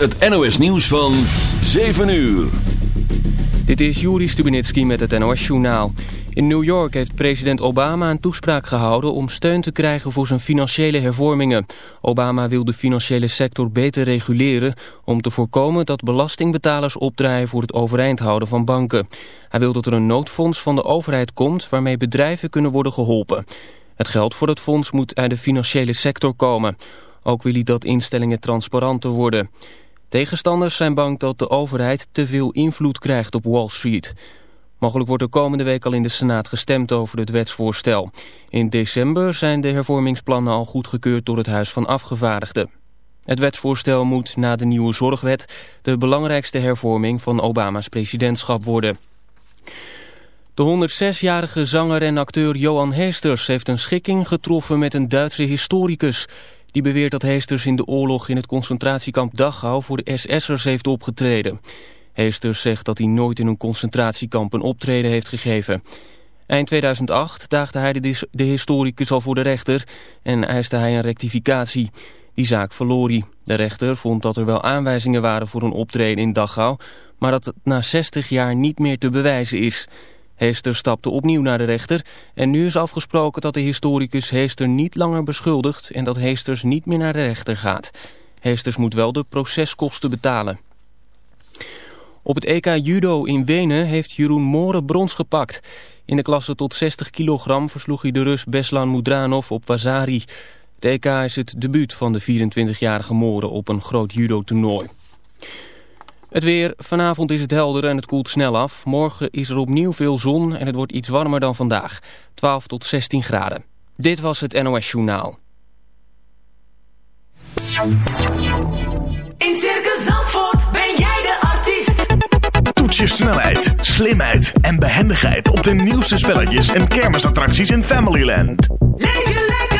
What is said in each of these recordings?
het NOS nieuws van 7 uur. Dit is Juri Stubenitski met het NOS-journaal. In New York heeft president Obama een toespraak gehouden om steun te krijgen voor zijn financiële hervormingen. Obama wil de financiële sector beter reguleren om te voorkomen dat belastingbetalers opdraaien voor het overeind houden van banken. Hij wil dat er een noodfonds van de overheid komt waarmee bedrijven kunnen worden geholpen. Het geld voor het fonds moet uit de financiële sector komen. Ook wil hij dat instellingen transparanter worden. Tegenstanders zijn bang dat de overheid te veel invloed krijgt op Wall Street. Mogelijk wordt er komende week al in de Senaat gestemd over het wetsvoorstel. In december zijn de hervormingsplannen al goedgekeurd door het Huis van Afgevaardigden. Het wetsvoorstel moet na de nieuwe zorgwet de belangrijkste hervorming van Obama's presidentschap worden. De 106-jarige zanger en acteur Johan Heesters heeft een schikking getroffen met een Duitse historicus. Die beweert dat Heesters in de oorlog in het concentratiekamp Dachau voor de SS'ers heeft opgetreden. Heesters zegt dat hij nooit in een concentratiekamp een optreden heeft gegeven. Eind 2008 daagde hij de, de historicus al voor de rechter en eiste hij een rectificatie. Die zaak verloor hij. De rechter vond dat er wel aanwijzingen waren voor een optreden in Dachau, maar dat het na 60 jaar niet meer te bewijzen is. Heester stapte opnieuw naar de rechter en nu is afgesproken dat de historicus Heester niet langer beschuldigt en dat Heesters niet meer naar de rechter gaat. Heesters moet wel de proceskosten betalen. Op het EK Judo in Wenen heeft Jeroen Mooren brons gepakt. In de klasse tot 60 kilogram versloeg hij de Rus Beslan Mudranov op Wazari. Het EK is het debuut van de 24-jarige Mooren op een groot judo-toernooi. Het weer. Vanavond is het helder en het koelt snel af. Morgen is er opnieuw veel zon en het wordt iets warmer dan vandaag. 12 tot 16 graden. Dit was het NOS Journaal. In Circus Zandvoort ben jij de artiest. Toets je snelheid, slimheid en behendigheid op de nieuwste spelletjes en kermisattracties in Familyland. Leef je lekker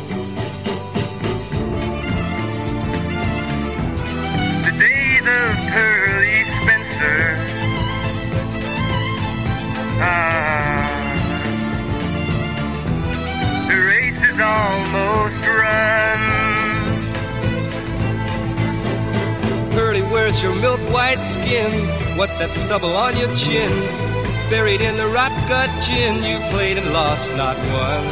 Pearly Spencer. Ah. The race is almost run. Pearly, where's your milk white skin? What's that stubble on your chin? Buried in the rot gut gin, you played and lost, not won.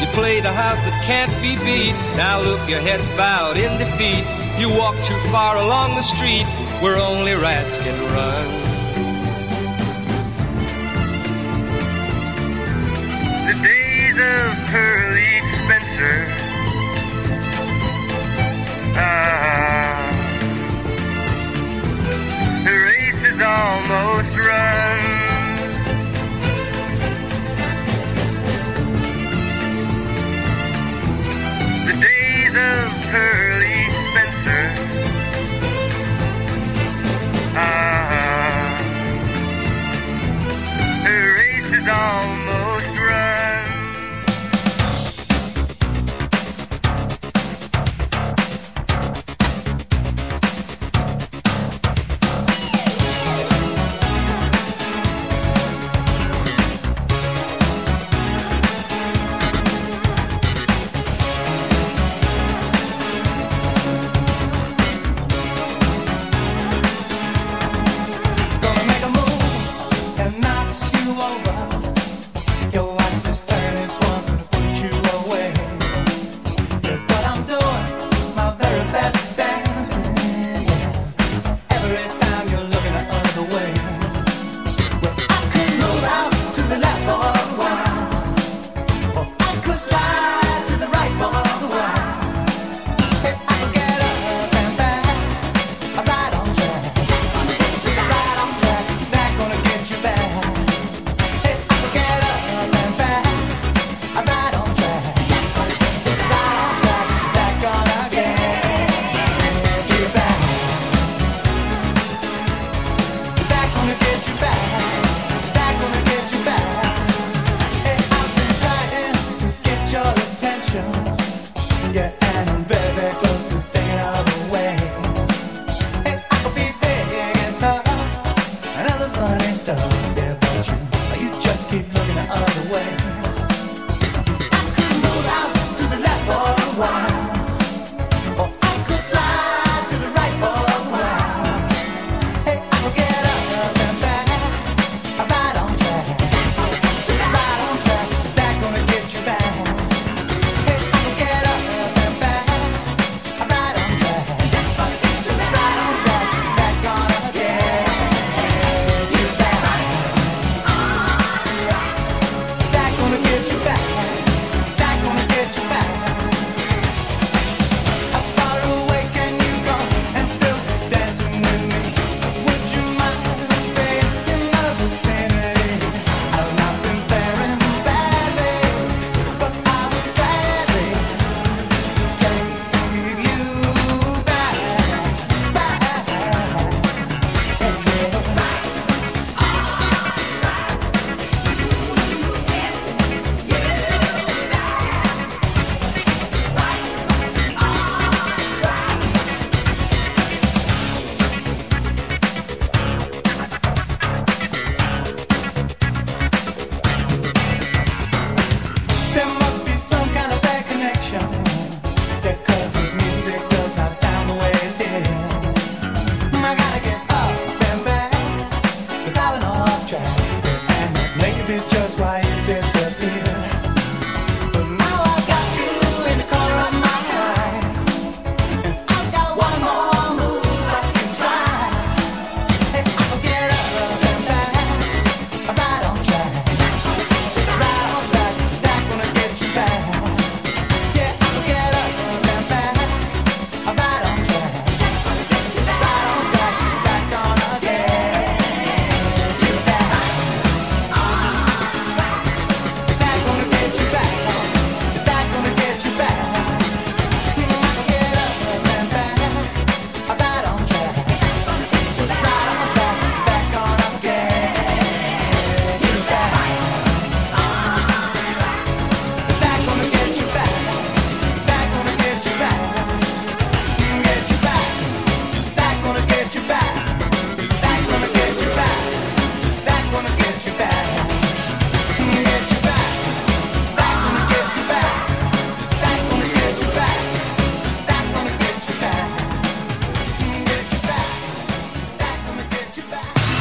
You played the house that can't be beat. Now look, your head's bowed in defeat. You walk too far along the street where only rats can run. The days of Pearly Spencer. Ah. The race is almost run. The days of Pearly Go.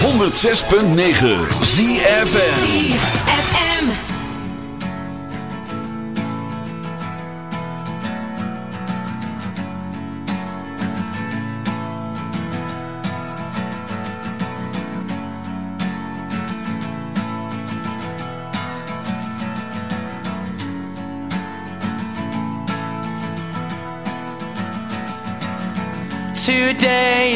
106.9 ZFM. FM. Today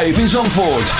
Live in Zandvoort.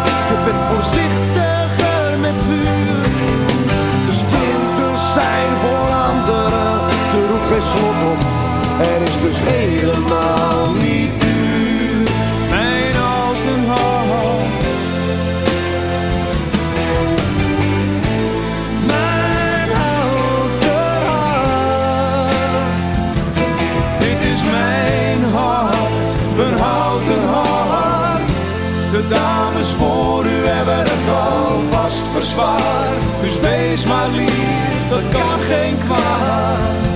Slot op. Er is dus helemaal niet duur. Mijn houten hart. Mijn houten hart. Dit is mijn hart, mijn houten hart. De dames voor u hebben het alvast verzwaard. Dus wees maar lief, dat kan geen kwaad.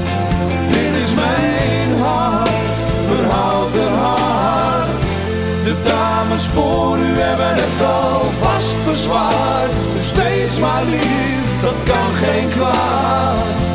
Dus wees maar lief, dat kan geen kwaad.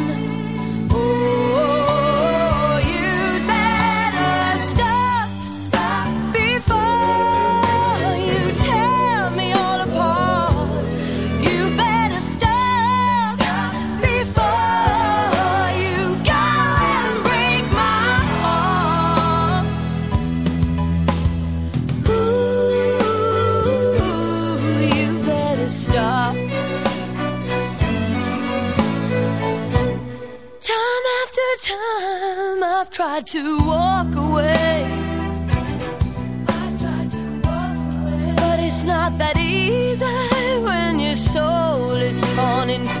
morning to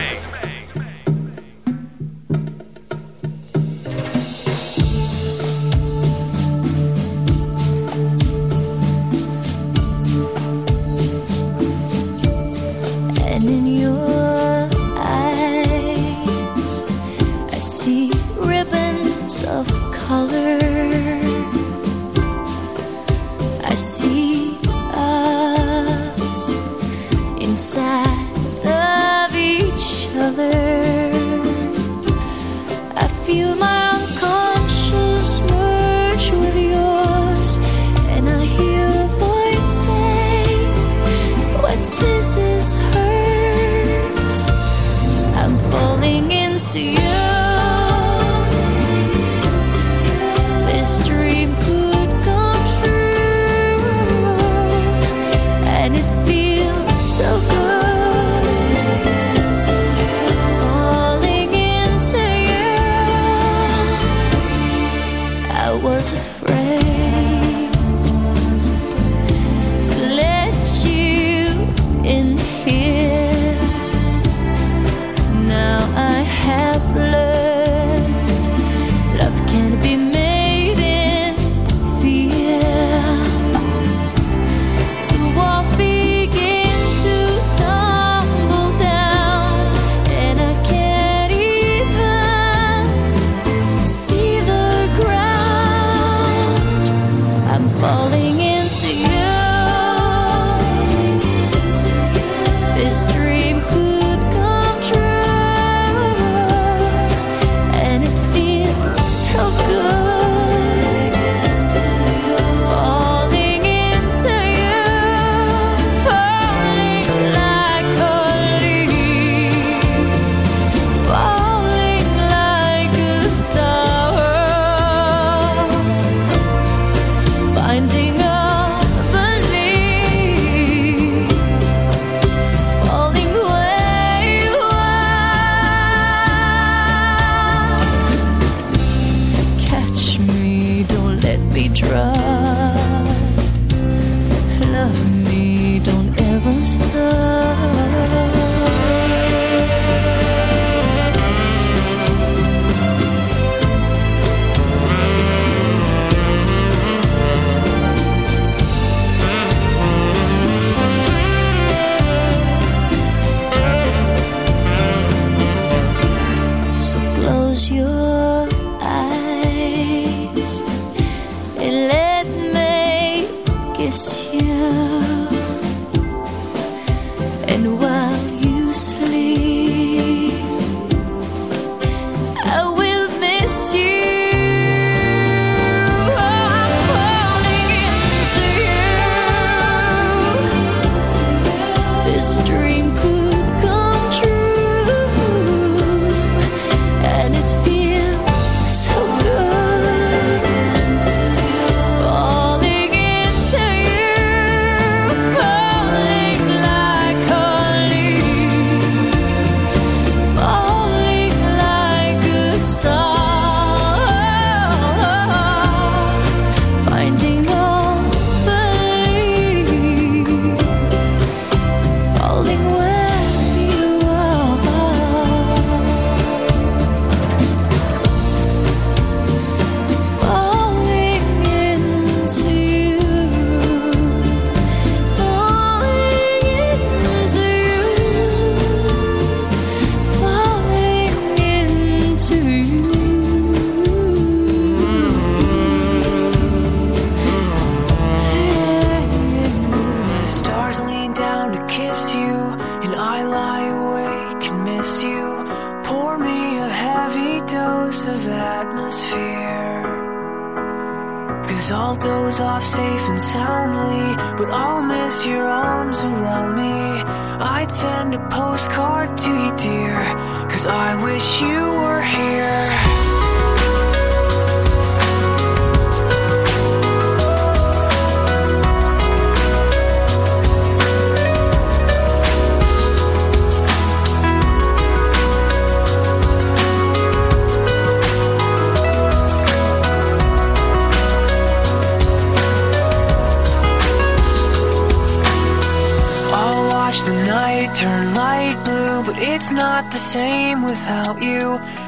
you.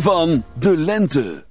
Van de lente.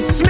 to smell.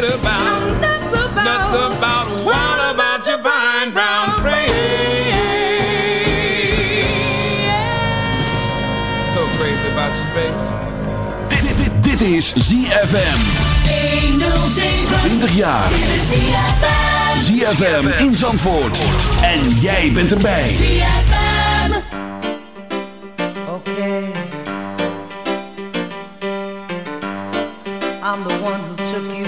mad about, I'm nuts about, nuts about, what about your fine brown frame? So crazy about you, baby. Dit, dit, dit, is ZFM. 20 jaar. ZFM in Zandvoort. En jij bent erbij. Okay. I'm the one who took you